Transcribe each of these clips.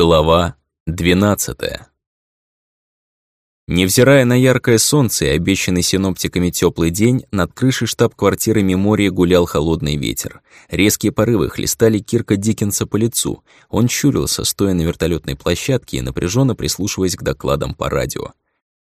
Глава 12 Невзирая на яркое солнце и обещанный синоптиками теплый день, над крышей штаб-квартиры Мемории гулял холодный ветер. Резкие порывы хлестали Кирка Диккенса по лицу. Он щурился, стоя на вертолетной площадке и напряженно прислушиваясь к докладам по радио.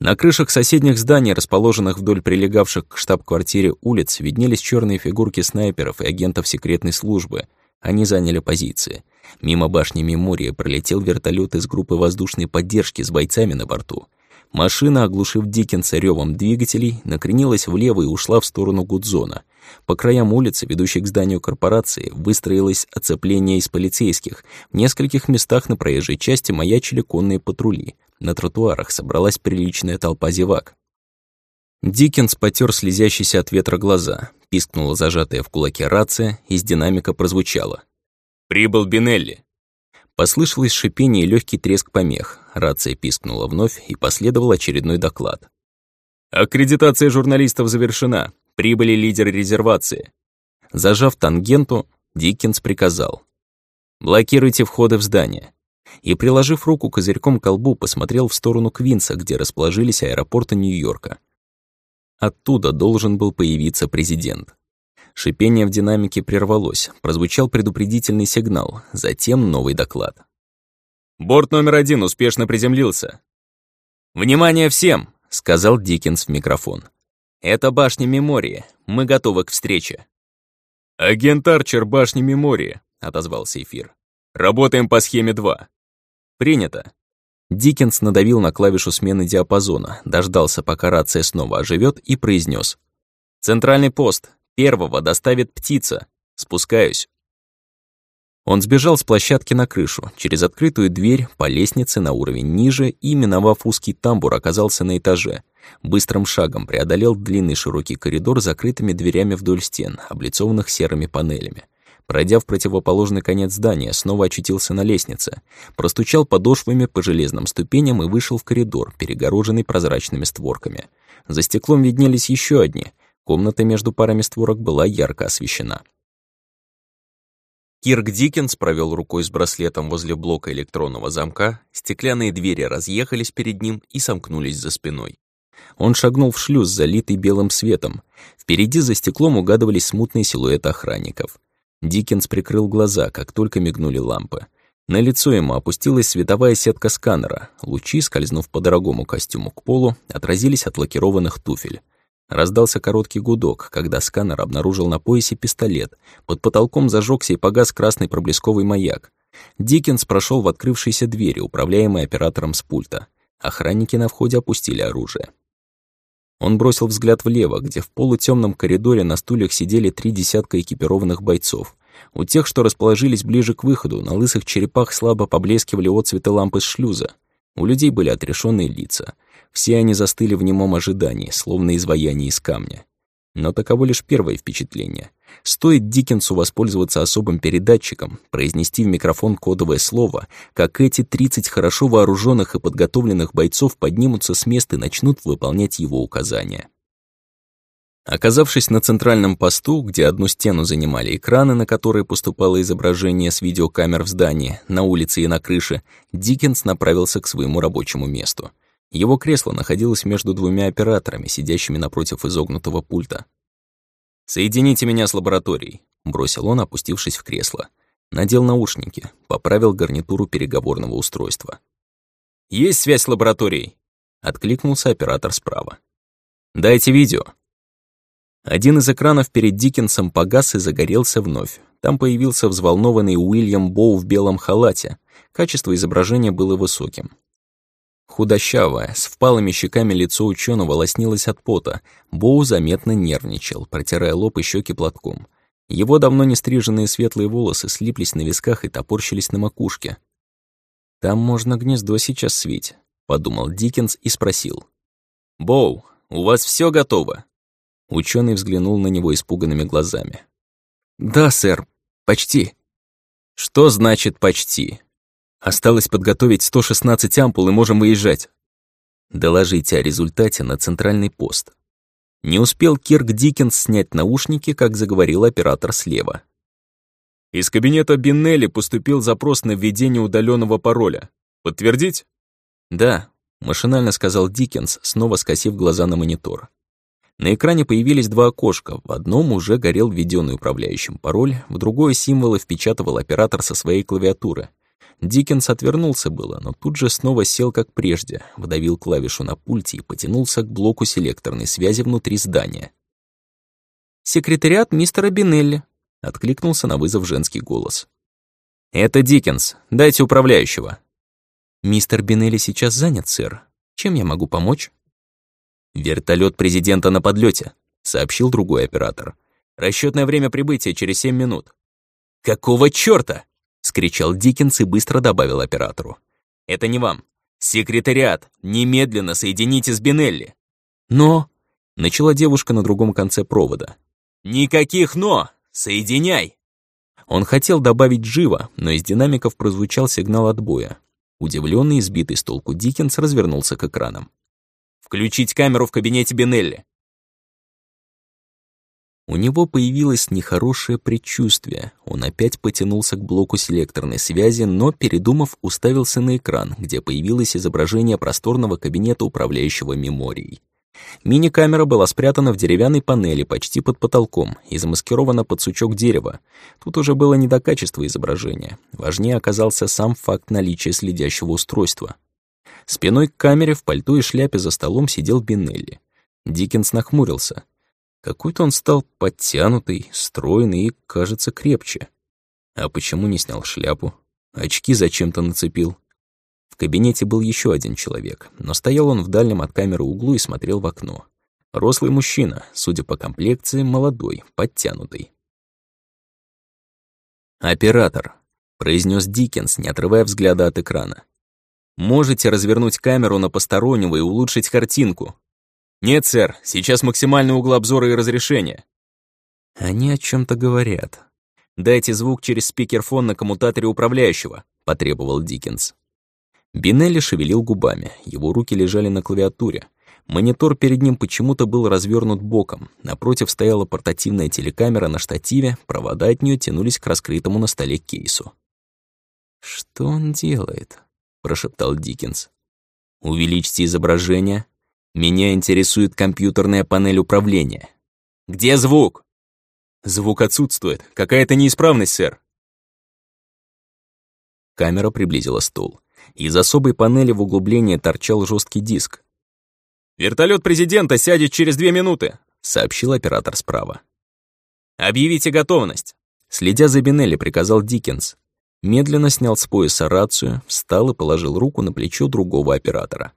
На крышах соседних зданий, расположенных вдоль прилегавших к штаб-квартире улиц, виднелись черные фигурки снайперов и агентов секретной службы. Они заняли позиции. Мимо башни Мемория пролетел вертолет из группы воздушной поддержки с бойцами на борту. Машина, оглушив Диккенса ревом двигателей, накренилась влево и ушла в сторону Гудзона. По краям улицы, ведущей к зданию корпорации, выстроилось оцепление из полицейских. В нескольких местах на проезжей части маячили конные патрули. На тротуарах собралась приличная толпа зевак. Диккенс потер слезящиеся от ветра глаза. Пискнула зажатая в кулаке рация, из динамика прозвучала. «Прибыл Бинелли!» Послышалось шипение и легкий треск помех. Рация пискнула вновь, и последовал очередной доклад. «Аккредитация журналистов завершена. Прибыли лидеры резервации». Зажав тангенту, Диккенс приказал. «Блокируйте входы в здание». И, приложив руку козырьком к колбу, посмотрел в сторону Квинса, где расположились аэропорты Нью-Йорка. Оттуда должен был появиться президент. Шипение в динамике прервалось, прозвучал предупредительный сигнал, затем новый доклад. «Борт номер один успешно приземлился». «Внимание всем!» — сказал Диккенс в микрофон. «Это башня Мемории. Мы готовы к встрече». «Агент Арчер, башня Мемории», — отозвался эфир. «Работаем по схеме 2». «Принято». Диккенс надавил на клавишу смены диапазона, дождался, пока рация снова оживет, и произнес: «Центральный пост. Первого доставит птица. Спускаюсь». Он сбежал с площадки на крышу, через открытую дверь, по лестнице на уровень ниже и, миновав узкий тамбур, оказался на этаже. Быстрым шагом преодолел длинный широкий коридор с закрытыми дверями вдоль стен, облицованных серыми панелями. Пройдя в противоположный конец здания, снова очутился на лестнице, простучал подошвами по железным ступеням и вышел в коридор, перегороженный прозрачными створками. За стеклом виднелись еще одни — Комната между парами створок была ярко освещена. Кирк Диккенс провел рукой с браслетом возле блока электронного замка, стеклянные двери разъехались перед ним и сомкнулись за спиной. Он шагнул в шлюз, залитый белым светом. Впереди за стеклом угадывались смутные силуэты охранников. Диккенс прикрыл глаза, как только мигнули лампы. На лицо ему опустилась световая сетка сканера. Лучи, скользнув по дорогому костюму к полу, отразились от лакированных туфель. Раздался короткий гудок, когда сканер обнаружил на поясе пистолет. Под потолком зажегся и погас красный проблесковый маяк. Диккенс прошел в открывшиеся двери, управляемые оператором с пульта. Охранники на входе опустили оружие. Он бросил взгляд влево, где в полутемном коридоре на стульях сидели три десятка экипированных бойцов. У тех, что расположились ближе к выходу, на лысых черепах слабо поблескивали отцветы лампы с шлюза. У людей были отрешенные лица — все они застыли в немом ожидании, словно изваяние из камня. Но таково лишь первое впечатление. Стоит Диккенсу воспользоваться особым передатчиком, произнести в микрофон кодовое слово, как эти 30 хорошо вооруженных и подготовленных бойцов поднимутся с места и начнут выполнять его указания. Оказавшись на центральном посту, где одну стену занимали экраны, на которые поступало изображение с видеокамер в здании, на улице и на крыше, Диккенс направился к своему рабочему месту — его кресло находилось между двумя операторами, сидящими напротив изогнутого пульта. «Соедините меня с лабораторией», — бросил он, опустившись в кресло. Надел наушники, поправил гарнитуру переговорного устройства. «Есть связь с лабораторией?» — откликнулся оператор справа. «Дайте видео». Один из экранов перед Диккенсом погас и загорелся вновь. Там появился взволнованный Уильям Боу в белом халате. Качество изображения было высоким. Худощавое, с впалыми щеками лицо ученого лоснилось от пота. Боу заметно нервничал, протирая лоб и щеки платком. Его давно не стриженные светлые волосы слиплись на висках и топорщились на макушке. «Там можно гнездо сейчас свить», — подумал Диккенс и спросил. «Боу, у вас все готово?» Ученый взглянул на него испуганными глазами. «Да, сэр, почти». «Что значит «почти»?» Осталось подготовить 116 ампул и можем выезжать. Доложите о результате на центральный пост. Не успел Кирк Диккенс снять наушники, как заговорил оператор слева. Из кабинета Биннелли поступил запрос на введение удаленного пароля. Подтвердить? Да, машинально сказал Диккенс, снова скосив глаза на монитор. На экране появились два окошка. В одном уже горел введенный управляющим пароль, в другое символы впечатывал оператор со своей клавиатуры. Диккенс отвернулся было, но тут же снова сел как прежде, вдавил клавишу на пульте и потянулся к блоку селекторной связи внутри здания. «Секретариат мистера Бинелли», — откликнулся на вызов женский голос. «Это Диккенс. Дайте управляющего». «Мистер Бинелли сейчас занят, сэр. Чем я могу помочь?» «Вертолет президента на подлете, сообщил другой оператор. Расчетное время прибытия через семь минут». «Какого чёрта?» — скричал Диккенс и быстро добавил оператору. «Это не вам. Секретариат, немедленно соедините с Бинелли». «Но...» — начала девушка на другом конце провода. «Никаких «но». Соединяй!» Он хотел добавить живо, но из динамиков прозвучал сигнал отбоя. Удивленный и сбитый с толку Диккенс развернулся к экранам. Включить камеру в кабинете Бинелли!» У него появилось нехорошее предчувствие. Он опять потянулся к блоку селекторной связи, но, передумав, уставился на экран, где появилось изображение просторного кабинета управляющего меморией. Мини-камера была спрятана в деревянной панели почти под потолком и замаскирована под сучок дерева. Тут уже было не до качества изображения. Важнее оказался сам факт наличия следящего устройства. Спиной к камере в пальто и шляпе за столом сидел Бинелли. Диккенс нахмурился. Какой-то он стал подтянутый, стройный и, кажется, крепче. А почему не снял шляпу? Очки зачем-то нацепил. В кабинете был еще один человек, но стоял он в дальнем от камеры углу и смотрел в окно. Рослый мужчина, судя по комплекции, молодой, подтянутый. «Оператор», — произнес Диккенс, не отрывая взгляда от экрана. Можете развернуть камеру на постороннего и улучшить картинку. Нет, сэр, сейчас максимальный угол обзора и разрешения. Они о чем то говорят. Дайте звук через спикерфон на коммутаторе управляющего, потребовал Диккенс. Бинелли шевелил губами, его руки лежали на клавиатуре. Монитор перед ним почему-то был развернут боком. Напротив стояла портативная телекамера на штативе, провода от нее тянулись к раскрытому на столе кейсу. Что он делает? прошептал Диккенс. «Увеличьте изображение. Меня интересует компьютерная панель управления. Где звук?» «Звук отсутствует. Какая-то неисправность, сэр». Камера приблизила стол. Из особой панели в углублении торчал жесткий диск. «Вертолет президента сядет через две минуты», — сообщил оператор справа. «Объявите готовность», — следя за Бинелли, приказал Диккенс медленно снял с пояса рацию, встал и положил руку на плечо другого оператора.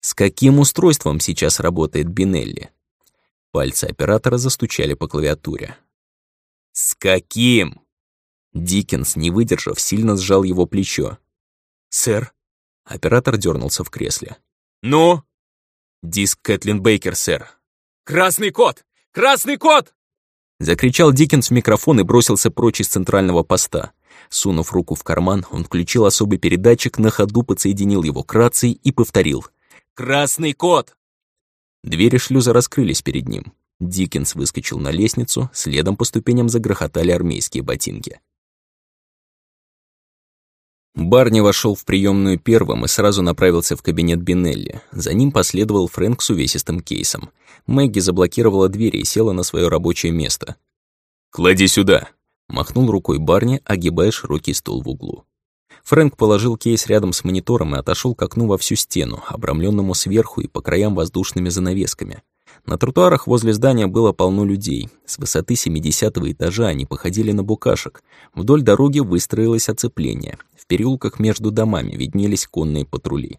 С каким устройством сейчас работает Бинелли? Пальцы оператора застучали по клавиатуре. «С каким?» Диккенс, не выдержав, сильно сжал его плечо. «Сэр?» Оператор дернулся в кресле. «Ну?» «Диск Кэтлин Бейкер, сэр». «Красный код! Красный код!» Закричал Диккенс в микрофон и бросился прочь из центрального поста. Сунув руку в карман, он включил особый передатчик, на ходу подсоединил его к рации и повторил. «Красный код!» Двери шлюза раскрылись перед ним. Диккенс выскочил на лестницу, следом по ступеням загрохотали армейские ботинки. Барни вошел в приемную первым и сразу направился в кабинет Бинелли. За ним последовал Фрэнк с увесистым кейсом. Мэгги заблокировала двери и села на свое рабочее место. «Клади сюда», Махнул рукой Барни, огибая широкий стол в углу. Фрэнк положил кейс рядом с монитором и отошел к окну во всю стену, обрамленному сверху и по краям воздушными занавесками. На тротуарах возле здания было полно людей. С высоты 70-го этажа они походили на букашек. Вдоль дороги выстроилось оцепление. В переулках между домами виднелись конные патрули.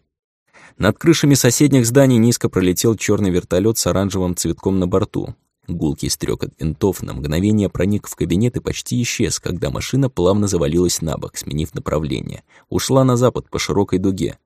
Над крышами соседних зданий низко пролетел черный вертолет с оранжевым цветком на борту. Гулкий стрекот винтов на мгновение проник в кабинет и почти исчез, когда машина плавно завалилась на бок, сменив направление. Ушла на запад по широкой дуге.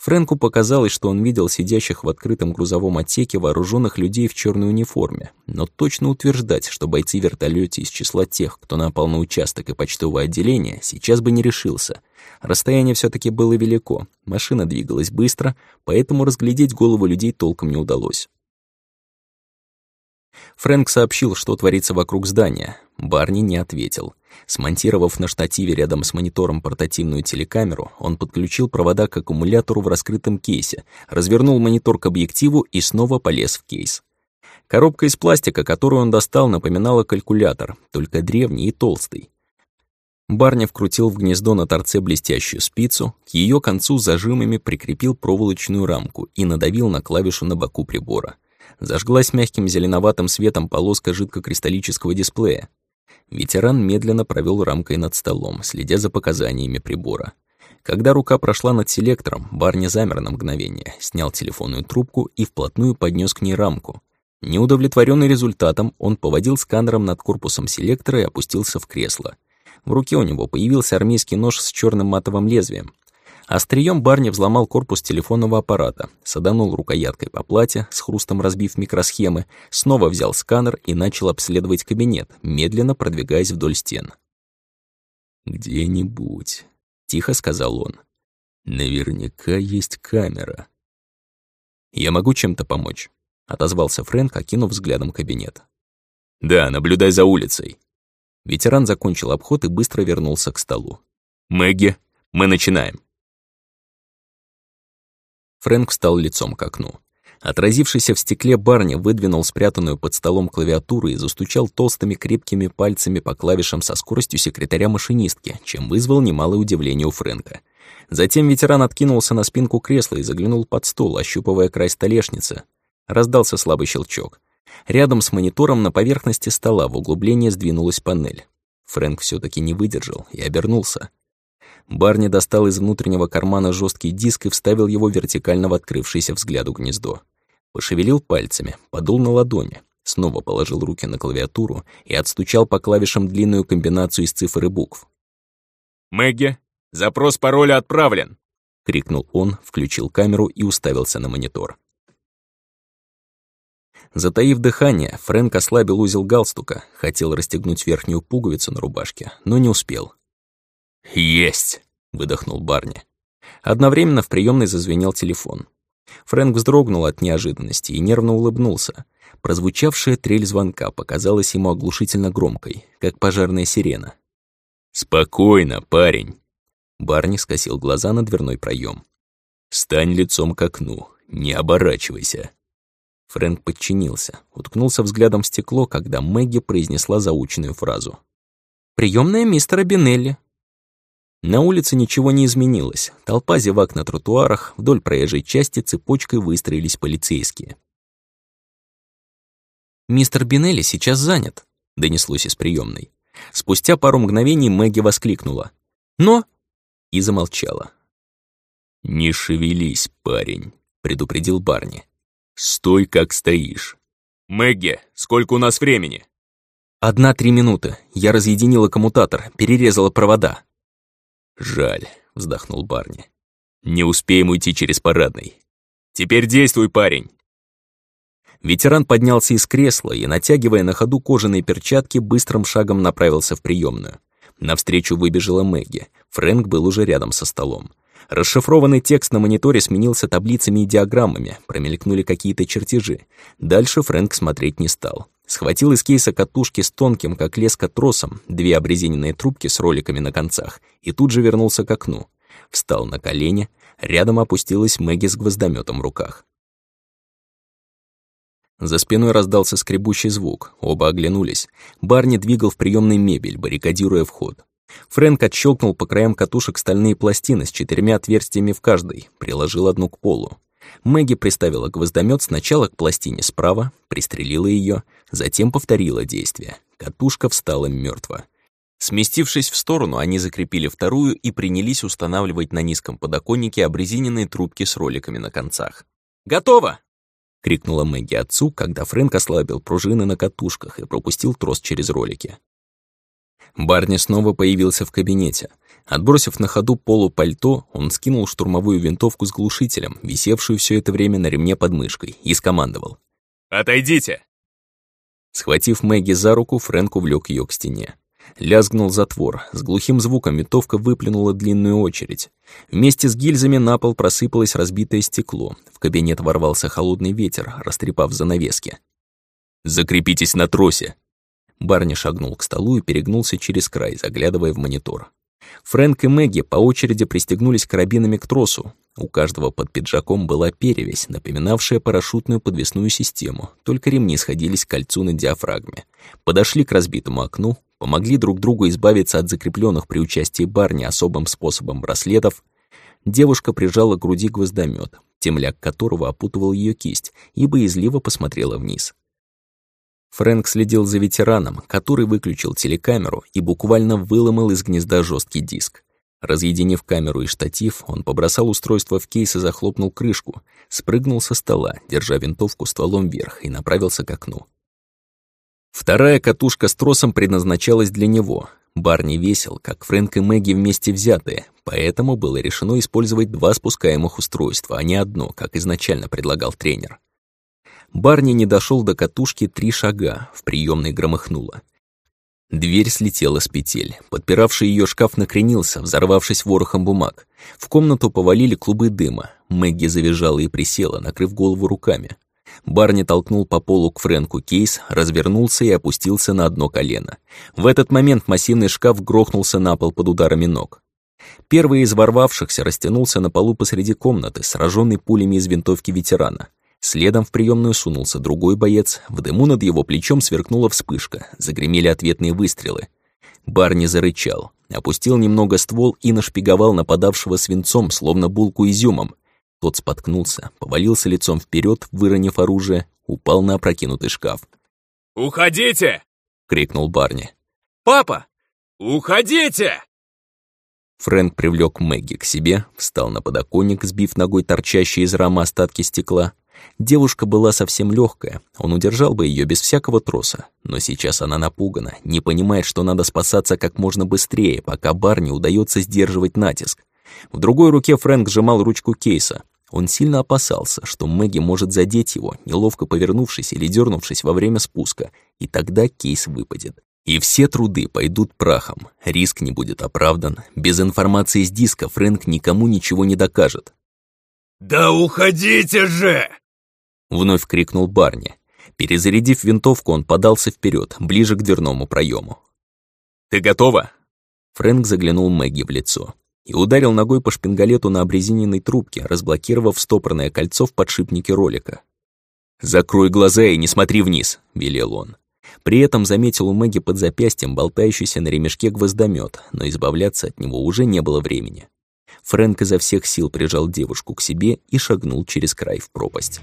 Фрэнку показалось, что он видел сидящих в открытом грузовом отсеке вооруженных людей в черной униформе, но точно утверждать, что бойцы вертолете из числа тех, кто напал на участок и почтовое отделение, сейчас бы не решился. Расстояние все таки было велико, машина двигалась быстро, поэтому разглядеть голову людей толком не удалось. Фрэнк сообщил, что творится вокруг здания. Барни не ответил. Смонтировав на штативе рядом с монитором портативную телекамеру, он подключил провода к аккумулятору в раскрытом кейсе, развернул монитор к объективу и снова полез в кейс. Коробка из пластика, которую он достал, напоминала калькулятор, только древний и толстый. Барни вкрутил в гнездо на торце блестящую спицу, к ее концу зажимами прикрепил проволочную рамку и надавил на клавишу на боку прибора. Зажглась мягким зеленоватым светом полоска жидкокристаллического дисплея. Ветеран медленно провел рамкой над столом, следя за показаниями прибора. Когда рука прошла над селектором, Барни замер на мгновение, снял телефонную трубку и вплотную поднес к ней рамку. Неудовлетворенный результатом, он поводил сканером над корпусом селектора и опустился в кресло. В руке у него появился армейский нож с черным матовым лезвием. Острием Барни взломал корпус телефонного аппарата, саданул рукояткой по плате, с хрустом разбив микросхемы, снова взял сканер и начал обследовать кабинет, медленно продвигаясь вдоль стен. «Где-нибудь», — тихо сказал он. «Наверняка есть камера». «Я могу чем-то помочь?» — отозвался Фрэнк, окинув взглядом кабинет. «Да, наблюдай за улицей», Ветеран закончил обход и быстро вернулся к столу. «Мэгги, мы начинаем!» Фрэнк встал лицом к окну. Отразившийся в стекле Барни выдвинул спрятанную под столом клавиатуру и застучал толстыми крепкими пальцами по клавишам со скоростью секретаря-машинистки, чем вызвал немалое удивление у Фрэнка. Затем ветеран откинулся на спинку кресла и заглянул под стол, ощупывая край столешницы. Раздался слабый щелчок. Рядом с монитором на поверхности стола в углубление сдвинулась панель. Фрэнк все таки не выдержал и обернулся. Барни достал из внутреннего кармана жесткий диск и вставил его вертикально в открывшееся взгляду гнездо. Пошевелил пальцами, подул на ладони, снова положил руки на клавиатуру и отстучал по клавишам длинную комбинацию из цифр и букв. «Мэгги, запрос пароля отправлен!» — крикнул он, включил камеру и уставился на монитор. Затаив дыхание, Фрэнк ослабил узел галстука, хотел расстегнуть верхнюю пуговицу на рубашке, но не успел. «Есть!» — выдохнул Барни. Одновременно в приемной зазвенел телефон. Фрэнк вздрогнул от неожиданности и нервно улыбнулся. Прозвучавшая трель звонка показалась ему оглушительно громкой, как пожарная сирена. «Спокойно, парень!» Барни скосил глаза на дверной проем. «Стань лицом к окну, не оборачивайся!» Фрэнк подчинился, уткнулся взглядом в стекло, когда Мэгги произнесла заученную фразу. «Приёмная мистера Бинелли». На улице ничего не изменилось. Толпа зевак на тротуарах, вдоль проезжей части цепочкой выстроились полицейские. «Мистер Бинелли сейчас занят», — донеслось из приёмной. Спустя пару мгновений Мэгги воскликнула. «Но...» и замолчала. «Не шевелись, парень», — предупредил Барни. Стой, как стоишь. Мэгги, сколько у нас времени? Одна-три минуты. Я разъединила коммутатор, перерезала провода. Жаль, вздохнул Барни. Не успеем уйти через парадный. Теперь действуй, парень. Ветеран поднялся из кресла и, натягивая на ходу кожаные перчатки, быстрым шагом направился в приемную. Навстречу выбежала Мэгги. Фрэнк был уже рядом со столом. Расшифрованный текст на мониторе сменился таблицами и диаграммами, промелькнули какие-то чертежи. Дальше Фрэнк смотреть не стал. Схватил из кейса катушки с тонким, как леска, тросом, две обрезиненные трубки с роликами на концах, и тут же вернулся к окну. Встал на колени, рядом опустилась Мэгги с гвоздометом в руках. За спиной раздался скребущий звук, оба оглянулись. Барни двигал в приемной мебель, баррикадируя вход. Фрэнк отщелкнул по краям катушек стальные пластины с четырьмя отверстиями в каждой, приложил одну к полу. Мэгги приставила гвоздомет сначала к пластине справа, пристрелила ее, затем повторила действие. Катушка встала мертво. Сместившись в сторону, они закрепили вторую и принялись устанавливать на низком подоконнике обрезиненные трубки с роликами на концах. «Готово!» — крикнула Мэгги отцу, когда Фрэнк ослабил пружины на катушках и пропустил трос через ролики. Барни снова появился в кабинете. Отбросив на ходу полупальто, он скинул штурмовую винтовку с глушителем, висевшую все это время на ремне под мышкой, и скомандовал. «Отойдите!» Схватив Мэгги за руку, Фрэнк увлек ее к стене. Лязгнул затвор, с глухим звуком винтовка выплюнула длинную очередь. Вместе с гильзами на пол просыпалось разбитое стекло. В кабинет ворвался холодный ветер, растрепав занавески. «Закрепитесь на тросе!» Барни шагнул к столу и перегнулся через край, заглядывая в монитор. Фрэнк и Мэгги по очереди пристегнулись карабинами к тросу. У каждого под пиджаком была перевязь, напоминавшая парашютную подвесную систему, только ремни сходились к кольцу на диафрагме. Подошли к разбитому окну, помогли друг другу избавиться от закрепленных при участии Барни особым способом браслетов. Девушка прижала к груди гвоздомет, темляк которого опутывал ее кисть, и боязливо посмотрела вниз. Фрэнк следил за ветераном, который выключил телекамеру и буквально выломал из гнезда жесткий диск. Разъединив камеру и штатив, он побросал устройство в кейс и захлопнул крышку, спрыгнул со стола, держа винтовку стволом вверх, и направился к окну. Вторая катушка с тросом предназначалась для него. Бар не весил, как Фрэнк и Мэгги вместе взятые, поэтому было решено использовать два спускаемых устройства, а не одно, как изначально предлагал тренер. Барни не дошел до катушки три шага, в приемной громыхнуло. Дверь слетела с петель. Подпиравший ее шкаф накренился, взорвавшись ворохом бумаг. В комнату повалили клубы дыма. Мэгги завизжала и присела, накрыв голову руками. Барни толкнул по полу к Фрэнку кейс, развернулся и опустился на одно колено. В этот момент массивный шкаф грохнулся на пол под ударами ног. Первый из ворвавшихся растянулся на полу посреди комнаты, сраженный пулями из винтовки ветерана. Следом в приемную сунулся другой боец, в дыму над его плечом сверкнула вспышка, загремели ответные выстрелы. Барни зарычал, опустил немного ствол и нашпиговал нападавшего свинцом, словно булку изюмом. Тот споткнулся, повалился лицом вперед, выронив оружие, упал на опрокинутый шкаф. «Уходите!» — крикнул Барни. «Папа! Уходите!» Фрэнк привлек Мэгги к себе, встал на подоконник, сбив ногой торчащие из рамы остатки стекла, Девушка была совсем легкая, он удержал бы ее без всякого троса. Но сейчас она напугана, не понимает, что надо спасаться как можно быстрее, пока Барни удается сдерживать натиск. В другой руке Фрэнк сжимал ручку кейса. Он сильно опасался, что Мэгги может задеть его, неловко повернувшись или дернувшись во время спуска, и тогда кейс выпадет. И все труды пойдут прахом, риск не будет оправдан. Без информации с диска Фрэнк никому ничего не докажет. «Да уходите же!» Вновь крикнул Барни. Перезарядив винтовку, он подался вперед, ближе к дверному проему. «Ты готова?» Фрэнк заглянул Мэгги в лицо и ударил ногой по шпингалету на обрезиненной трубке, разблокировав стопорное кольцо в подшипнике ролика. «Закрой глаза и не смотри вниз», — велел он. При этом заметил у Мэгги под запястьем болтающийся на ремешке гвоздомет, но избавляться от него уже не было времени. Фрэнк изо всех сил прижал девушку к себе и шагнул через край в пропасть.